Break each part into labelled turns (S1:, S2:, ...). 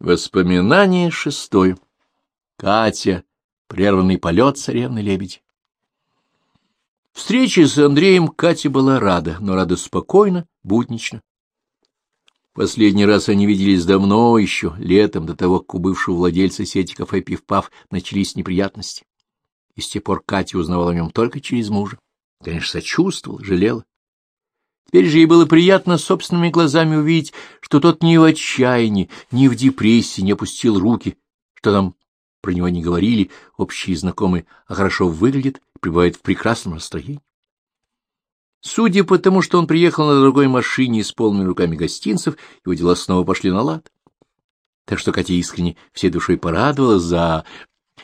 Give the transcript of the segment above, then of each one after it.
S1: Воспоминание шестое. Катя. Прерванный полет царевны-лебеди. Встрече с Андреем Катя была рада, но рада спокойно, буднично. Последний раз они виделись давно еще, летом, до того, как у бывшего владельца сети кафе «Пивпав» начались неприятности. И с тех пор Катя узнавала о нем только через мужа. Конечно, сочувствовала, жалела. Теперь же ей было приятно собственными глазами увидеть, что тот ни в отчаянии, ни в депрессии не опустил руки, что там про него не говорили, общие знакомые, а хорошо выглядит и пребывает в прекрасном настроении. Судя по тому, что он приехал на другой машине с полными руками гостинцев, его дела снова пошли на лад. Так что Катя искренне всей душой порадовалась за...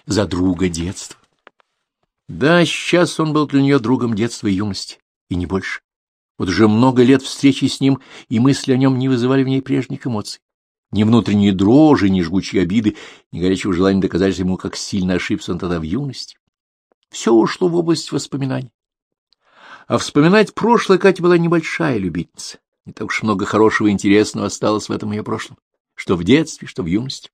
S1: за друга детства. Да, сейчас он был для нее другом детства и юности, и не больше. Вот уже много лет встречи с ним, и мысли о нем не вызывали в ней прежних эмоций. Ни внутренней дрожи, ни жгучей обиды, ни горячего желания доказать ему, как сильно ошибся он тогда в юности. Все ушло в область воспоминаний. А вспоминать прошлое Катя была небольшая любительница. Не так уж много хорошего и интересного осталось в этом ее прошлом, что в детстве, что в юности.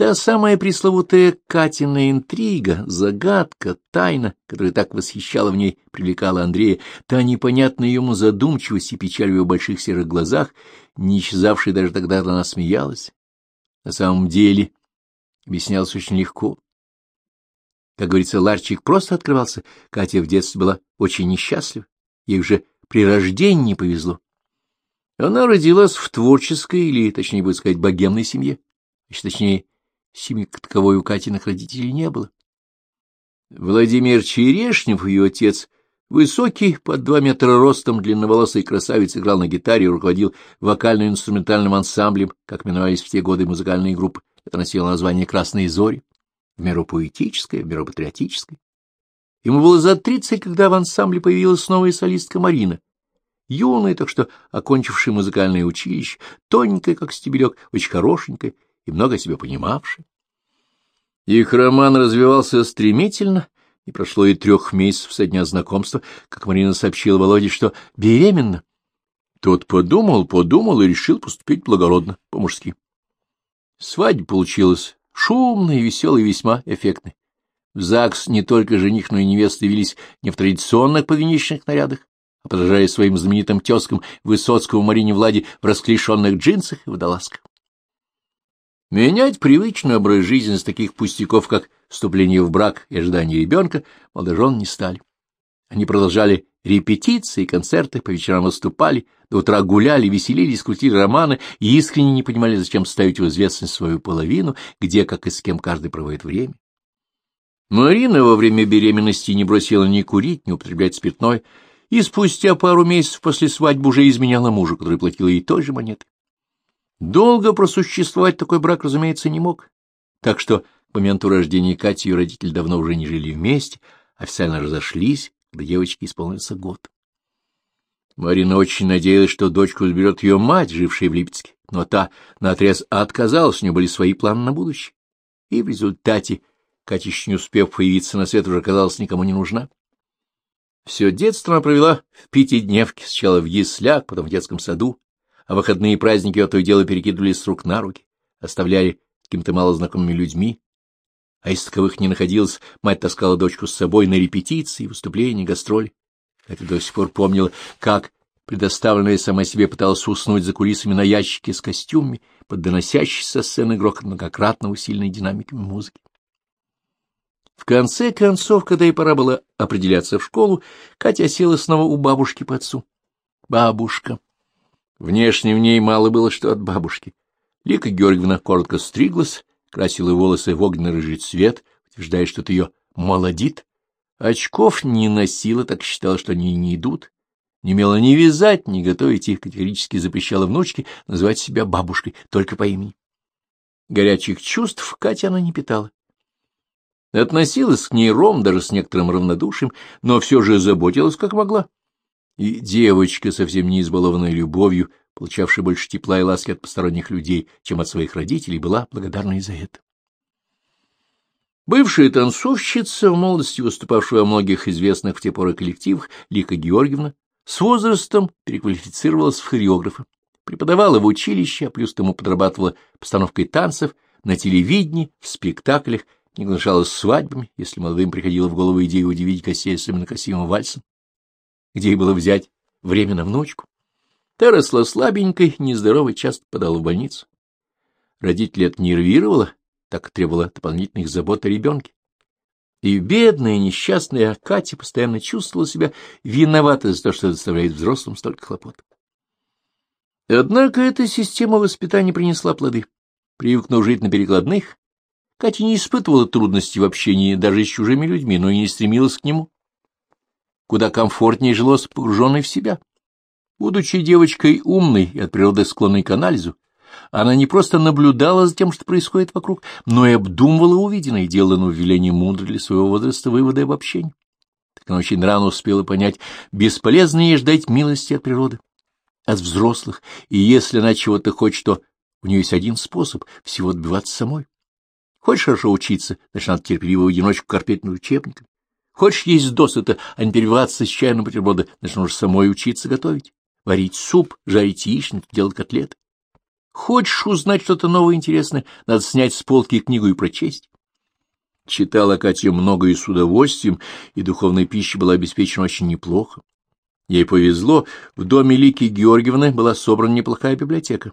S1: Та самая пресловутая Катина интрига, загадка, тайна, которая так восхищала в ней, привлекала Андрея, та непонятная ему задумчивость и печаль в его больших серых глазах, не исчезавшая даже тогда, когда она смеялась. На самом деле, объяснялось очень легко. Как говорится, ларчик просто открывался, Катя в детстве была очень несчастлива, ей уже при рождении повезло. Она родилась в творческой, или, точнее будет сказать, богемной семье, еще точнее, Семьи как таковой у Катиных родителей не было. Владимир Черешнев, ее отец, высокий, под два метра ростом, длинноволосый красавец, играл на гитаре и руководил вокально-инструментальным ансамблем, как миновались в те годы музыкальные группы. Это носило название «Красные зори», в меру поэтическое, в меру патриотическое. Ему было за тридцать, когда в ансамбле появилась новая солистка Марина. Юная, так что окончившая музыкальное училище, тоненькая, как стебелек, очень хорошенькая, и много себе понимавший. Их роман развивался стремительно, и прошло и трех месяцев со дня знакомства, как Марина сообщила Володе, что беременна. Тот подумал, подумал и решил поступить благородно, по-мужски. Свадьба получилась шумной, веселой и весьма эффектной. В ЗАГС не только жених, но и невеста явились не в традиционных повенечных нарядах, а подражая своим знаменитым тезкам Высоцкого Марине Влади в расклешенных джинсах и водолазках. Менять привычный образ жизни с таких пустяков, как вступление в брак и ожидание ребенка, молодожен не стали. Они продолжали репетиции, концерты, по вечерам выступали, до утра гуляли, веселились, крутили романы и искренне не понимали, зачем ставить в известность свою половину, где, как и с кем каждый проводит время. Марина во время беременности не бросила ни курить, ни употреблять спиртное, и спустя пару месяцев после свадьбы уже изменяла мужу, который платил ей той же монеты. Долго просуществовать такой брак, разумеется, не мог. Так что к моменту рождения Кати ее родители давно уже не жили вместе, официально разошлись, когда девочке исполнился год. Марина очень надеялась, что дочку заберет ее мать, жившая в Липецке, но та наотрез отказалась, у нее были свои планы на будущее. И в результате Катя, еще не успев появиться на свет, уже оказалась никому не нужна. Все детство она провела в пятидневке, сначала в яслях, потом в детском саду, а выходные праздники то и дело перекидывались с рук на руки, оставляли какими-то малознакомыми людьми, а из таковых не находилось, мать таскала дочку с собой на репетиции, выступления, гастроли. Это до сих пор помнила, как предоставленная сама себе пыталась уснуть за кулисами на ящике с костюмами, под доносящей со сцены грохот многократно усиленной динамиками музыки. В конце концов, когда ей пора было определяться в школу, Катя села снова у бабушки по отцу. Бабушка. Внешне в ней мало было что от бабушки. Лика Георгиевна коротко стриглась, красила волосы в огненно-рыжий цвет, утверждая, что это ее молодит. Очков не носила, так считала, что они не идут. Не умела ни вязать, ни готовить их, категорически запрещала внучке называть себя бабушкой, только по имени. Горячих чувств Катя она не питала. Относилась к ней ром, даже с некоторым равнодушием, но все же заботилась, как могла и девочка, совсем не избалованная любовью, получавшая больше тепла и ласки от посторонних людей, чем от своих родителей, была благодарна и за это. Бывшая танцовщица, в молодости выступавшая во многих известных в те поры коллективах, Лика Георгиевна, с возрастом переквалифицировалась в хореографа, преподавала в училище, а плюс тому подрабатывала постановкой танцев на телевидении, в спектаклях, не гнушалась свадьбами, если молодым приходила в голову идея удивить гостей особенно красивым вальсом. Где ей было взять время на внучку? Та росла слабенькой, нездоровой, часто подала в больницу. Родители это нервировало, так требовало дополнительных забот о ребенке. И бедная, несчастная Катя постоянно чувствовала себя виноватой за то, что доставляет взрослым столько хлопот. Однако эта система воспитания принесла плоды. Привыкнув жить на перекладных, Катя не испытывала трудностей в общении даже с чужими людьми, но и не стремилась к нему. Куда комфортнее жилось погруженной в себя. Будучи девочкой умной и от природы склонной к анализу, она не просто наблюдала за тем, что происходит вокруг, но и обдумывала увиденное и делала на увеление мудро для своего возраста выводы об общении. Так она очень рано успела понять, бесполезно ей ждать милости от природы, от взрослых, и если она чего-то хочет, то у нее есть один способ — всего добиваться самой. Хочешь хорошо учиться, значит, надо терпеливо в одиночку корпеть над учебником. Хочешь есть досыта, а не перебиваться с чайным бутерброда, значит, нужно самой учиться готовить. Варить суп, жарить яичницу, делать котлеты. Хочешь узнать что-то новое интересное, надо снять с полки книгу и прочесть. Читала Катя много и с удовольствием, и духовной пища была обеспечена очень неплохо. Ей повезло, в доме Лики Георгиевны была собрана неплохая библиотека.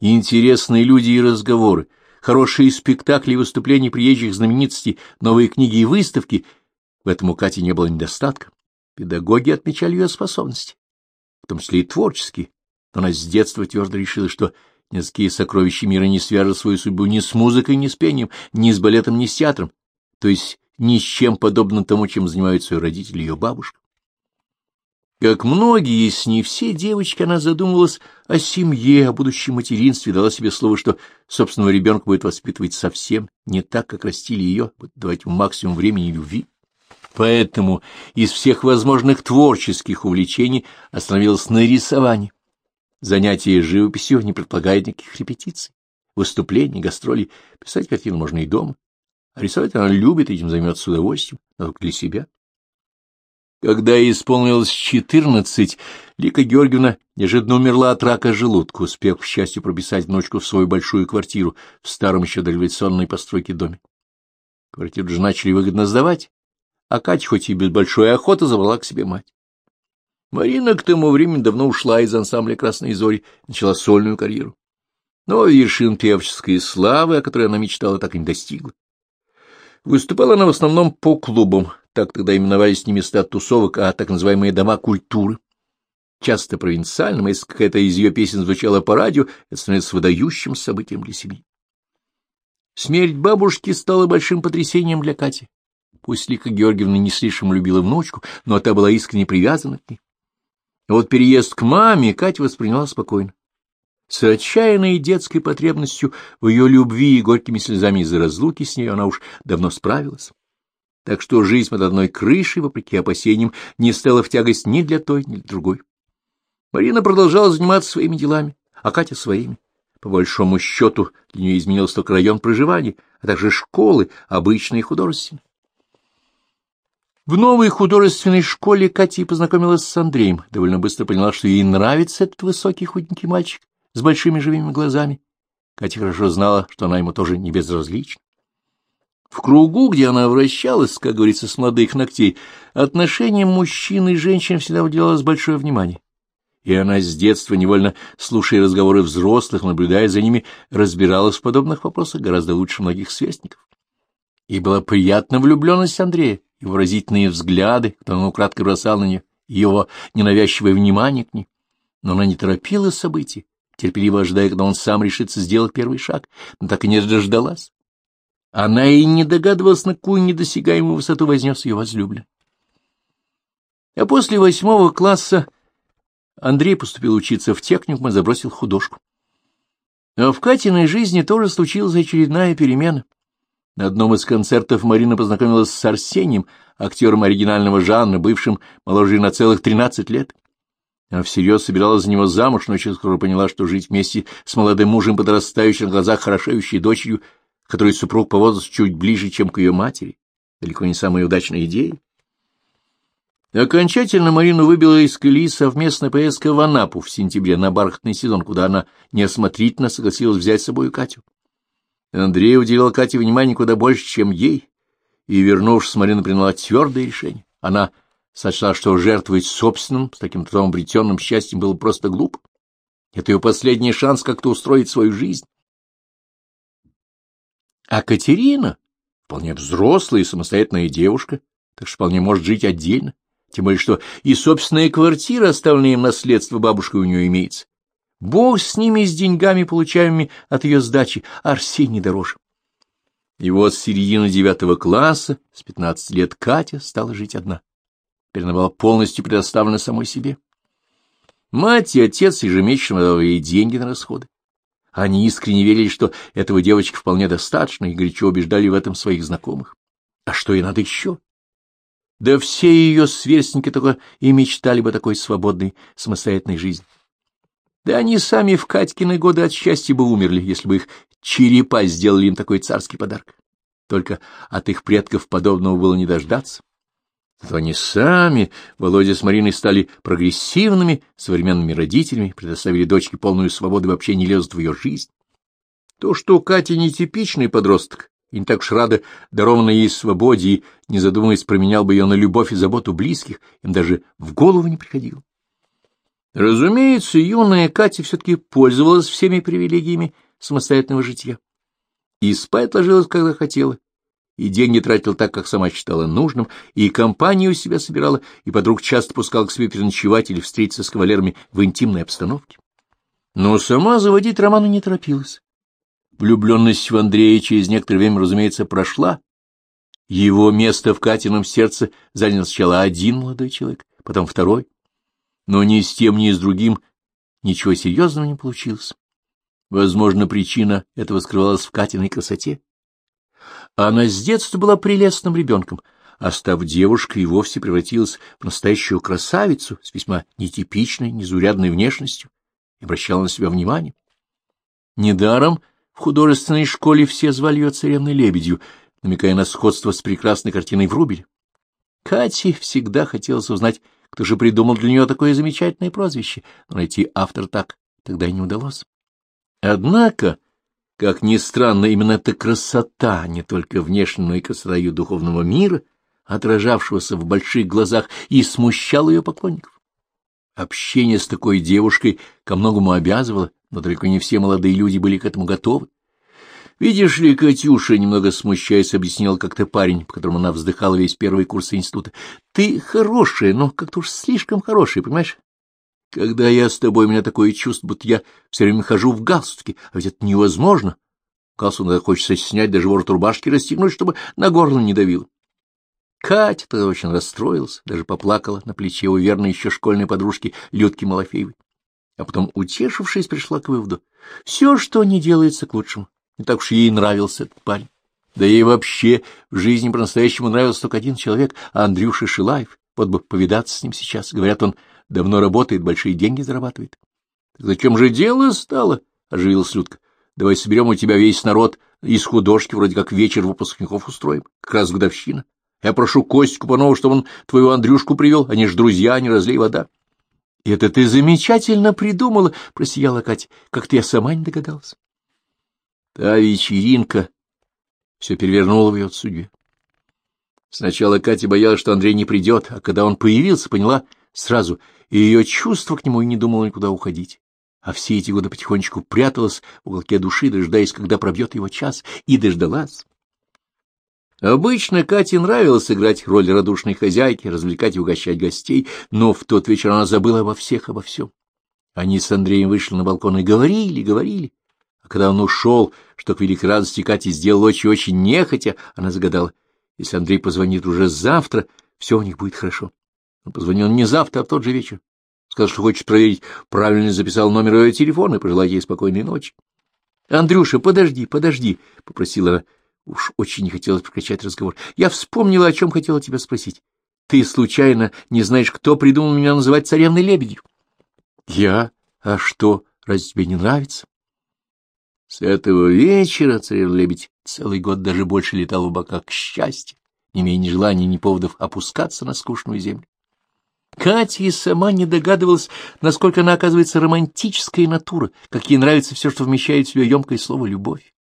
S1: Интересные люди и разговоры, хорошие спектакли и выступления приезжих знаменитостей, новые книги и выставки — в этом у Кати не было недостатка. Педагоги отмечали ее способности, в том числе и творческие, но она с детства твердо решила, что никакие сокровища мира не свяжут свою судьбу ни с музыкой, ни с пением, ни с балетом, ни с театром, то есть ни с чем подобным тому, чем занимаются ее родители и ее бабушка. Как многие, если не все девочки, она задумывалась о семье, о будущем материнстве, дала себе слово, что собственного ребенка будет воспитывать совсем не так, как растили ее, давать максимум времени и любви. Поэтому из всех возможных творческих увлечений остановилась на рисовании. Занятие живописью не предполагает никаких репетиций, выступлений, гастролей. Писать картину можно и дома. А рисовать она любит, этим займется с удовольствием, но только для себя. Когда ей исполнилось четырнадцать, Лика Георгиевна неожиданно умерла от рака желудка, успев, к счастью, прописать внучку в свою большую квартиру в старом еще дореволюционной постройке доме. Квартиру же начали выгодно сдавать, а Катя, хоть и без большой охоты, забрала к себе мать. Марина к тому времени давно ушла из ансамбля «Красной зори» начала сольную карьеру. Но вершин певческой славы, о которой она мечтала, так и не достигла. Выступала она в основном по клубам, так тогда именовались не места тусовок, а так называемые дома культуры. Часто провинциальным, если какая-то из ее песен звучала по радио, это становится выдающим событием для семьи. Смерть бабушки стала большим потрясением для Кати. Пусть Лика Георгиевна не слишком любила внучку, но та была искренне привязана к ней. А вот переезд к маме Катя восприняла спокойно. С отчаянной детской потребностью в ее любви и горькими слезами из-за разлуки с ней она уж давно справилась. Так что жизнь под одной крышей, вопреки опасениям, не стала в тягость ни для той, ни для другой. Марина продолжала заниматься своими делами, а Катя — своими. По большому счету для нее изменился только район проживания, а также школы, обычные художественные. В новой художественной школе Катя познакомилась с Андреем, довольно быстро поняла, что ей нравится этот высокий худенький мальчик с большими живыми глазами. Катя хорошо знала, что она ему тоже не безразлична. В кругу, где она вращалась, как говорится, с молодых ногтей, отношениям мужчин и женщин всегда уделялось большое внимание. И она с детства, невольно слушая разговоры взрослых, наблюдая за ними, разбиралась в подобных вопросах гораздо лучше многих сверстников. И была приятна влюбленность Андрея и выразительные взгляды, когда он украдкой бросал на нее, его ненавязчивое внимание к ней. Но она не торопила события, терпеливо ожидая, когда он сам решится сделать первый шаг, но так и не дождалась. Она и не догадывалась, на какую недосягаемую высоту вознес ее возлюбленный. А после восьмого класса Андрей поступил учиться в техникум и забросил художку. А в Катиной жизни тоже случилась очередная перемена. На одном из концертов Марина познакомилась с Арсением, актером оригинального жанра, бывшим моложе на целых тринадцать лет. Она всерьез собиралась за него замуж, но очень скоро поняла, что жить вместе с молодым мужем, подрастающим в глазах хорошеющей дочерью, которой супруг по возрасту чуть ближе, чем к ее матери, далеко не самая удачная идея. Окончательно Марину выбила из колеи совместная поездка в Анапу в сентябре на бархатный сезон, куда она неосмотрительно согласилась взять с собой Катю. Андрей уделил Кате внимания куда больше, чем ей, и, вернувшись, Марина приняла твердое решение. Она сочла, что жертвовать собственным, с таким трудом обретенным счастьем было просто глупо. Это ее последний шанс как-то устроить свою жизнь. А Катерина вполне взрослая и самостоятельная девушка, так что вполне может жить отдельно, тем более что и собственная квартира, оставленная им наследство бабушкой, у нее имеется. Бог с ними, с деньгами, получаемыми от ее сдачи, Арсений дороже. И вот с середины девятого класса, с пятнадцати лет, Катя стала жить одна. Теперь она была полностью предоставлена самой себе. Мать и отец ежемесячно давали деньги на расходы. Они искренне верили, что этого девочки вполне достаточно, и горячо убеждали в этом своих знакомых. А что ей надо еще? Да все ее сверстники только и мечтали бы такой свободной, самостоятельной жизни. Да они сами в Катькины годы от счастья бы умерли, если бы их черепа сделали им такой царский подарок. Только от их предков подобного было не дождаться. Зато они сами, Володя с Мариной, стали прогрессивными, современными родителями, предоставили дочке полную свободу и вообще не лезут в ее жизнь. То, что Катя нетипичный подросток, и не так уж рада дарованной ей свободе, и, не задумываясь, променял бы ее на любовь и заботу близких, им даже в голову не приходило. Разумеется, юная Катя все-таки пользовалась всеми привилегиями самостоятельного житья. И спать ложилась, когда хотела, и деньги тратил так, как сама считала нужным, и компанию у себя собирала, и подруг часто пускал к себе переночевать или встретиться с кавалерами в интимной обстановке. Но сама заводить роману не торопилась. Влюбленность в Андрея через некоторое время, разумеется, прошла. Его место в Катином сердце занял сначала один молодой человек, потом второй. Но ни с тем, ни с другим ничего серьезного не получилось. Возможно, причина этого скрывалась в Катиной красоте. Она с детства была прелестным ребенком, а став девушкой и вовсе превратилась в настоящую красавицу с весьма нетипичной, незурядной внешностью и обращала на себя внимание. Недаром в художественной школе все звали ее царевной лебедью, намекая на сходство с прекрасной картиной в Рубеле. Кате всегда хотелось узнать, кто же придумал для нее такое замечательное прозвище, но найти автор так тогда и не удалось. Однако как ни странно, именно эта красота, не только внешняя, но и красота ее духовного мира, отражавшегося в больших глазах, и смущала ее поклонников. Общение с такой девушкой ко многому обязывало, но только не все молодые люди были к этому готовы. Видишь ли, Катюша, немного смущаясь, объяснил как-то парень, по которому она вздыхала весь первый курс института. Ты хорошая, но как-то уж слишком хорошая, понимаешь? Когда я с тобой, у меня такое чувство, будто я все время хожу в галстуке, а ведь это невозможно. Галстук надо хочется снять, даже ворот рубашки расстегнуть, чтобы на горло не давило. Катя тогда очень расстроилась, даже поплакала на плече у верной еще школьной подружки Людки Малафеевой. А потом, утешившись, пришла к выводу. Все, что не делается к лучшему. Не так уж ей нравился этот парень. Да ей вообще в жизни по-настоящему нравился только один человек, Андрюша Шилаев. Вот бы повидаться с ним сейчас. Говорят, он Давно работает, большие деньги зарабатывает. — Зачем же дело стало? — оживилась Людка. — Давай соберем у тебя весь народ из художки, вроде как вечер выпускников устроим, как раз годовщина. Я прошу Костику Панова, чтобы он твою Андрюшку привел, они ж друзья, не разлей вода. — Это ты замечательно придумала, — просияла Катя, — как-то я сама не догадалась. Та вечеринка все перевернула в ее судьбе. Сначала Катя боялась, что Андрей не придет, а когда он появился, поняла сразу — и ее чувство к нему и не думало никуда уходить. А все эти годы потихонечку пряталась в уголке души, дожидаясь, когда пробьет его час, и дождалась. Обычно Кате нравилось играть роль радушной хозяйки, развлекать и угощать гостей, но в тот вечер она забыла обо всех, обо всем. Они с Андреем вышли на балкон и говорили, говорили. А когда он ушел, что к великой радости Кате сделал очень-очень нехотя, она загадала, если Андрей позвонит уже завтра, все у них будет хорошо. Он позвонил не завтра, а в тот же вечер. Сказал, что хочет проверить, правильно записал номер ее телефона и пожелать ей спокойной ночи. — Андрюша, подожди, подожди, — попросила она. Уж очень не хотелось прекращать разговор. Я вспомнила, о чем хотела тебя спросить. Ты, случайно, не знаешь, кто придумал меня называть царевной лебедью? — Я? А что, разве тебе не нравится? С этого вечера царевна лебедь целый год даже больше летал в бока к счастью, не имея ни желания, ни поводов опускаться на скучную землю. Катя и сама не догадывалась, насколько она оказывается романтическая натура, как ей нравится все, что вмещает в себя емкое слово «любовь».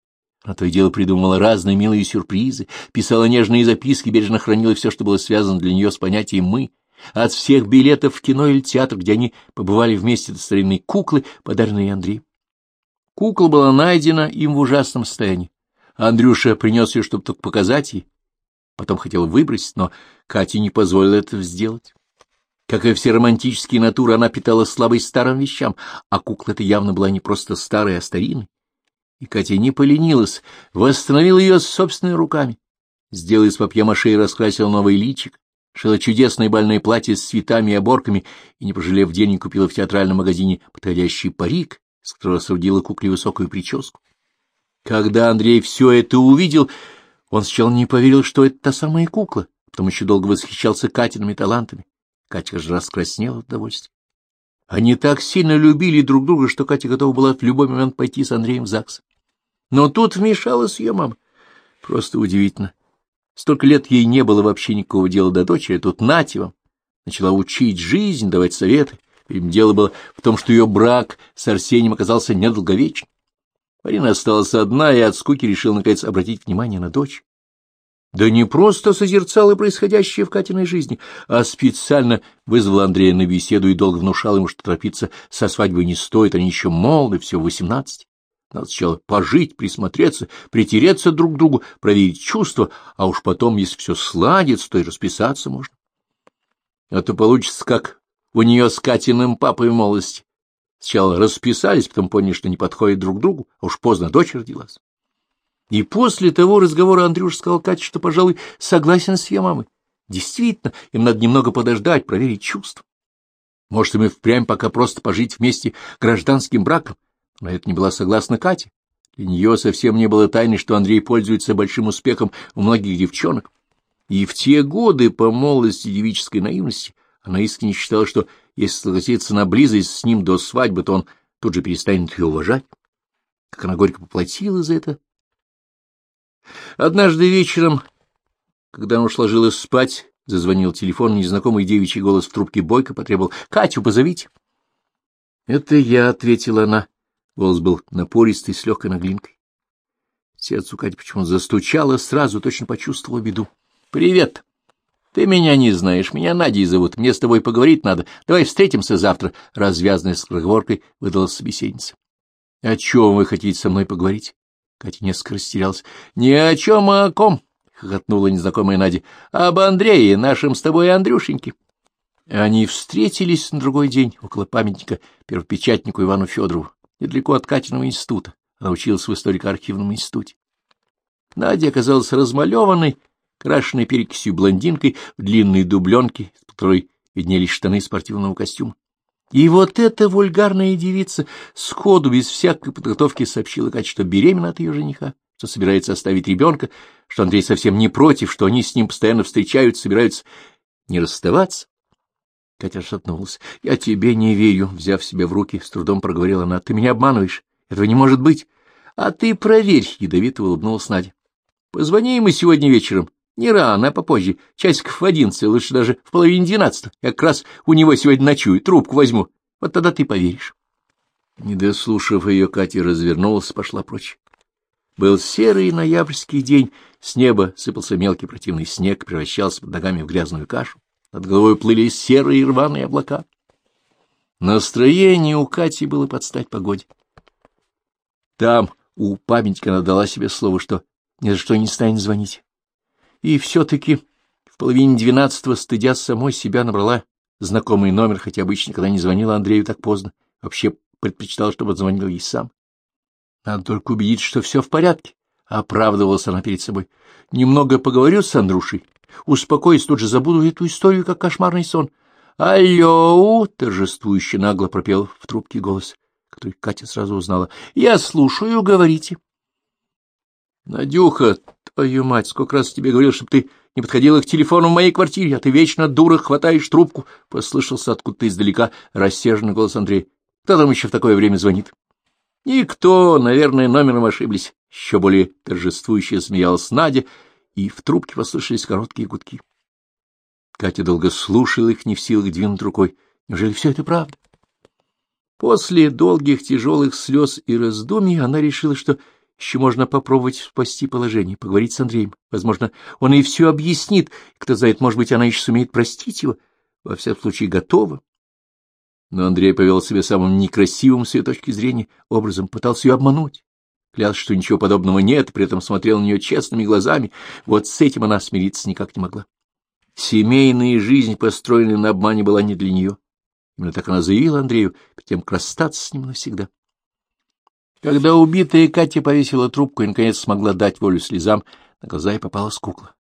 S1: Она то и дело придумывала разные милые сюрпризы, писала нежные записки, бережно хранила все, что было связано для нее с понятием «мы». От всех билетов в кино или театр, где они побывали вместе до старинной куклы, подаренной Андрею. Кукла была найдена им в ужасном состоянии. Андрюша принес ее, чтобы только показать ей. Потом хотел выбросить, но Катя не позволила этого сделать. Как и все романтические натуры, она питала слабость старым вещам, а кукла-то явно была не просто старая, а старинной. И Катя не поленилась, восстановила ее собственными руками. Сделала из папье-маше и раскрасила новый личик, шила чудесное бальное платье с цветами и оборками и, не пожалев денег, купила в театральном магазине подходящий парик, с которого соорудила кукле высокую прическу. Когда Андрей все это увидел, он сначала не поверил, что это та самая кукла, потом еще долго восхищался Катиными талантами. Катя же раскраснела от удовольствия. Они так сильно любили друг друга, что Катя готова была в любой момент пойти с Андреем в ЗАГС. Но тут вмешалась ее мама. Просто удивительно. Столько лет ей не было вообще никакого дела до дочери, а тут нате. Начала учить жизнь, давать советы. Им дело было в том, что ее брак с Арсением оказался недолговечен. Марина осталась одна и от скуки решила, наконец, обратить внимание на дочь. Да не просто созерцала происходящее в Катиной жизни, а специально вызвала Андрея на беседу и долго внушала ему, что торопиться со свадьбой не стоит, они еще молоды, всего восемнадцать. Надо сначала пожить, присмотреться, притереться друг к другу, проверить чувства, а уж потом, если все сладится, то и расписаться можно. А то получится, как у нее с Катиным папой молодости. Сначала расписались, потом поняли, что не подходят друг другу, а уж поздно дочь родилась. И после того разговора Андрюш сказал Кате, что, пожалуй, согласен с ее мамой. Действительно, им надо немного подождать, проверить чувства. Может, им и впрямь пока просто пожить вместе гражданским браком, но это не была согласна Катя. Для нее совсем не было тайны, что Андрей пользуется большим успехом у многих девчонок. И в те годы, по молодости девической наивности, она искренне считала, что если согласиться на близость с ним до свадьбы, то он тут же перестанет ее уважать. Как она горько поплатила за это. Однажды вечером, когда она уж ложилась спать, зазвонил телефон, незнакомый девичий голос в трубке Бойко потребовал «Катю позовите». «Это я», — ответила она. Голос был напористый, с легкой наглинкой. Сердце Кати почему-то застучало, сразу точно почувствовала беду. «Привет! Ты меня не знаешь, меня Надей зовут, мне с тобой поговорить надо. Давай встретимся завтра», — развязанной с разговоркой выдала собеседница. «О чем вы хотите со мной поговорить?» Катя несколько растерялась. — Ни о чем, а о ком, — хохотнула незнакомая Надя. — Об Андрее, нашем с тобой Андрюшеньке. Они встретились на другой день около памятника первопечатнику Ивану Федорову недалеко от Катиного института. Она училась в историко-архивном институте. Надя оказалась размалеванной, крашенной перекисью блондинкой в длинной дубленке, с которой виднелись штаны спортивного костюма. И вот эта вульгарная девица сходу, без всякой подготовки, сообщила Кате, что беременна от ее жениха, что собирается оставить ребенка, что Андрей совсем не против, что они с ним постоянно встречаются, собираются не расставаться. Катя шатнулась. — Я тебе не верю, — взяв себя в руки, с трудом проговорила она. — Ты меня обманываешь. Этого не может быть. — А ты проверь, — ядовито улыбнулась Надя. — Позвони ему сегодня вечером. Не рано, а попозже. Часиков в одиннадцать, лучше даже в половине двенадцатого. Я как раз у него сегодня ночую, трубку возьму. Вот тогда ты поверишь. Не дослушав ее, Катя развернулась, пошла прочь. Был серый ноябрьский день, с неба сыпался мелкий противный снег, превращался под ногами в грязную кашу. Над головой плыли серые рваные облака. Настроение у Кати было под стать погоде. Там у памятника она дала себе слово, что ни за что не станет звонить. И все-таки в половине двенадцатого, стыдя самой себя, набрала знакомый номер, хотя обычно никогда не звонила Андрею так поздно. Вообще предпочитала, чтобы звонил ей сам. Надо только убедиться, что все в порядке. Оправдывалась она перед собой. Немного поговорю с Андрушей, Успокоюсь, тут же забуду эту историю, как кошмарный сон. «Алло!» — торжествующе нагло пропел в трубке голос, который Катя сразу узнала. «Я слушаю, говорите». «Надюха, твою мать, сколько раз тебе говорил, чтобы ты не подходила к телефону в моей квартире, а ты вечно, дура, хватаешь трубку!» — послышался откуда-то издалека рассерженный голос Андрея. «Кто там еще в такое время звонит?» «Никто, наверное, номером ошиблись». Еще более торжествующе смеялась Надя, и в трубке послышались короткие гудки. Катя долго слушала их, не в силах двинуть рукой. Неужели все это правда? После долгих тяжелых слез и раздумий она решила, что еще можно попробовать спасти положение, поговорить с Андреем. Возможно, он ей все объяснит. Кто знает, может быть, она еще сумеет простить его. Во всяком случае, готова. Но Андрей повел себя самым некрасивым с ее точки зрения образом, пытался ее обмануть. Клялся, что ничего подобного нет, при этом смотрел на нее честными глазами. Вот с этим она смириться никак не могла. Семейная жизнь, построенная на обмане, была не для нее. Именно так она заявила Андрею, перед тем, как расстаться с ним навсегда. Когда убитая Катя повесила трубку и, наконец, смогла дать волю слезам, на глаза ей попалась кукла.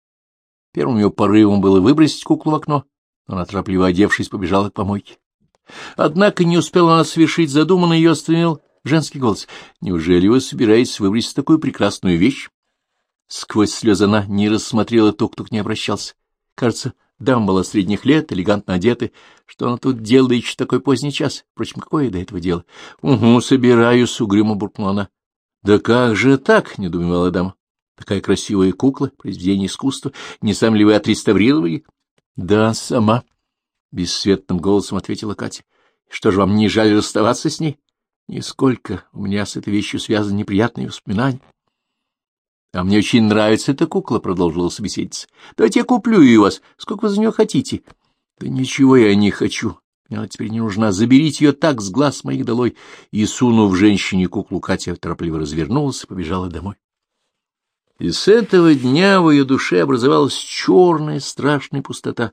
S1: Первым ее порывом было выбросить куклу в окно, но она, торопливо одевшись, побежала к помойке. Однако не успела она совершить задуманное, ее остановил женский голос. «Неужели вы собираетесь выбросить такую прекрасную вещь?» Сквозь слезы она не рассмотрела то, кто к ней обращался. Кажется, дама была средних лет, элегантно одета. Что она тут делает еще такой поздний час? Впрочем, какое до этого дело? — Угу, собираюсь, — угрюмо буркнула она. — Да как же так? — недоумевала дама. — Такая красивая кукла, произведение искусства. Не сам ли вы отреставрировали? — Да, сама. — бесцветным голосом ответила Катя. — Что же, вам не жаль расставаться с ней? — Нисколько. У меня с этой вещью связаны неприятные воспоминания. — А мне очень нравится эта кукла, — продолжила собеседница. — Давайте я куплю ее у вас. Сколько вы за нее хотите? — Да ничего я не хочу. Мне она теперь не нужна. Заберите ее так с глаз моих долой. И, сунув женщине куклу, Катя торопливо развернулась и побежала домой. И с этого дня в ее душе образовалась черная страшная пустота.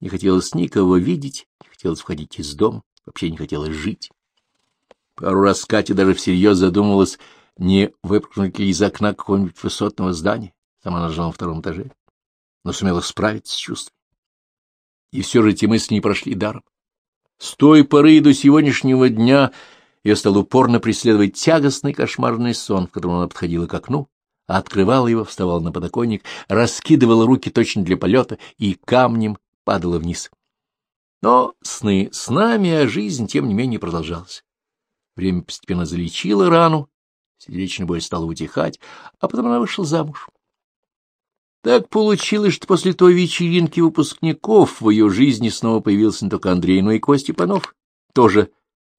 S1: Не хотелось никого видеть, не хотелось входить из дома, вообще не хотелось жить. Пару раз Катя даже всерьез задумывалась, не выпрыгнуть ли из окна какого-нибудь высотного здания. Сама она жила на втором этаже, но сумела справиться с чувством. И все же эти мысли не прошли даром. С той поры до сегодняшнего дня ее стал упорно преследовать тягостный кошмарный сон, в котором она подходила к окну, открывала его, вставала на подоконник, раскидывала руки точно для полета и камнем падала вниз. Но сны с нами, а жизнь, тем не менее, продолжалась. Время постепенно залечило рану, Сердечная боль стала утихать, а потом она вышла замуж. Так получилось, что после той вечеринки выпускников в ее жизни снова появился не только Андрей, но и Костя Панов. Тоже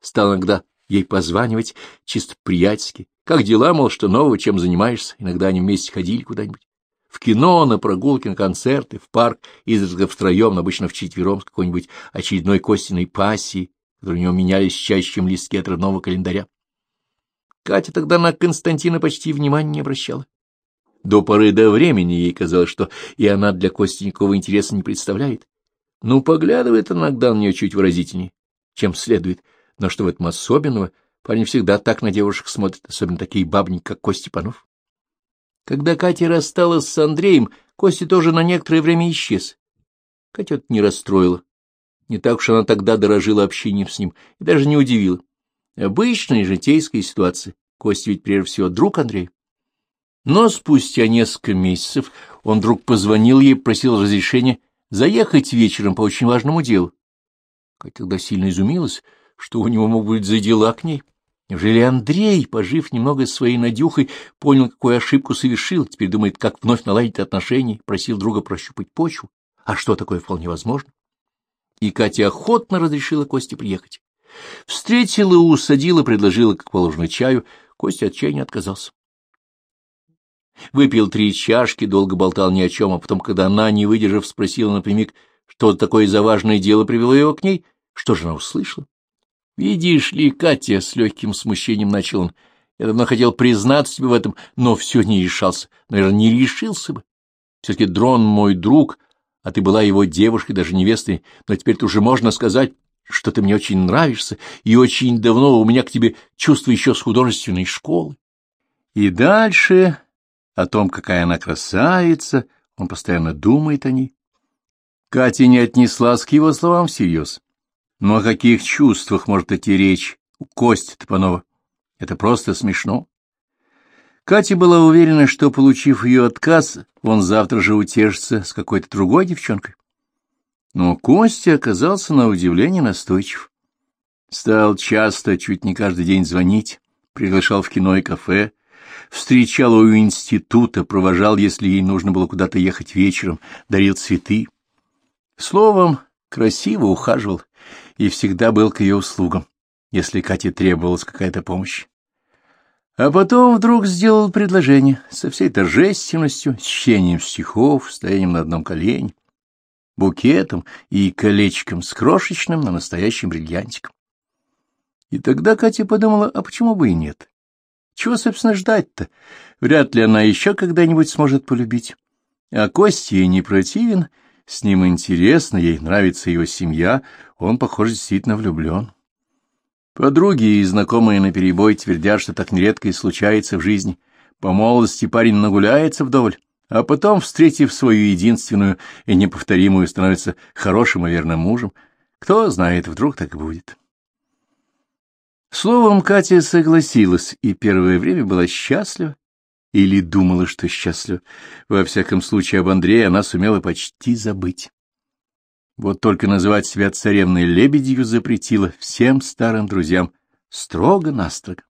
S1: стал иногда ей позванивать, чисто приятельски. Как дела, мол, что нового, чем занимаешься? Иногда они вместе ходили куда-нибудь. В кино, на прогулки, на концерты, в парк, изредка втроем, обычно вчетвером с какой-нибудь очередной Костиной пассией, которые у него менялись чаще, чем листки от родного календаря. Катя тогда на Константина почти внимания не обращала. До поры до времени ей казалось, что и она для Кости никакого интереса не представляет. Ну, поглядывает иногда на нее чуть выразительнее, чем следует. Но что в этом особенного? Парни всегда так на девушек смотрят, особенно такие бабники, как Кости Панов. Когда Катя рассталась с Андреем, Костя тоже на некоторое время исчез. Катя это не расстроила. Не так уж она тогда дорожила общением с ним и даже не удивила. Обычная житейская ситуация. Костя ведь прежде всего друг Андрей. Но спустя несколько месяцев он вдруг позвонил ей, просил разрешения заехать вечером по очень важному делу. Катя тогда сильно изумилась, что у него могут быть за дела к ней. Неужели Андрей, пожив немного своей надюхой, понял, какую ошибку совершил, теперь думает, как вновь наладить отношения, просил друга прощупать почву? А что такое вполне возможно? И Катя охотно разрешила Косте приехать. Встретила, усадила, предложила, как положено, чаю. Костя от чая не отказался. Выпил три чашки, долго болтал ни о чем, а потом, когда она, не выдержав, спросила напрямик, что такое за важное дело привело его к ней, что же она услышала? — Видишь ли, Катя, — с легким смущением начал он, — я давно хотел признаться тебе в этом, но все не решался. Наверное, не решился бы. Все-таки Дрон мой друг, а ты была его девушкой, даже невестой, но теперь-то уже можно сказать что ты мне очень нравишься, и очень давно у меня к тебе чувство еще с художественной школы. И дальше о том, какая она красавица, он постоянно думает о ней. Катя не отнеслась к его словам всерьез. Но о каких чувствах может идти речь у Кости Топанова? Это просто смешно. Катя была уверена, что, получив ее отказ, он завтра же утешится с какой-то другой девчонкой. Но Костя оказался на удивление настойчив. Стал часто, чуть не каждый день звонить, приглашал в кино и кафе, встречал у института, провожал, если ей нужно было куда-то ехать вечером, дарил цветы. Словом, красиво ухаживал и всегда был к ее услугам, если Кате требовалась какая-то помощь. А потом вдруг сделал предложение со всей торжественностью, с чтением стихов, стоянием на одном колене, букетом и колечком с крошечным, но настоящим бриллиантиком. И тогда Катя подумала, а почему бы и нет? Чего, собственно, ждать-то? Вряд ли она еще когда-нибудь сможет полюбить. А Костя ей не противен, с ним интересно, ей нравится его семья, он, похоже, действительно влюблен. Подруги и знакомые наперебой твердят, что так нередко и случается в жизни. По молодости парень нагуляется вдоволь, а потом, встретив свою единственную и неповторимую, становится хорошим и верным мужем. Кто знает, вдруг так и будет. Словом, Катя согласилась и первое время была счастлива, или думала, что счастлива. Во всяком случае, об Андрее она сумела почти забыть. Вот только называть себя царевной лебедью запретила всем старым друзьям строго-настрого.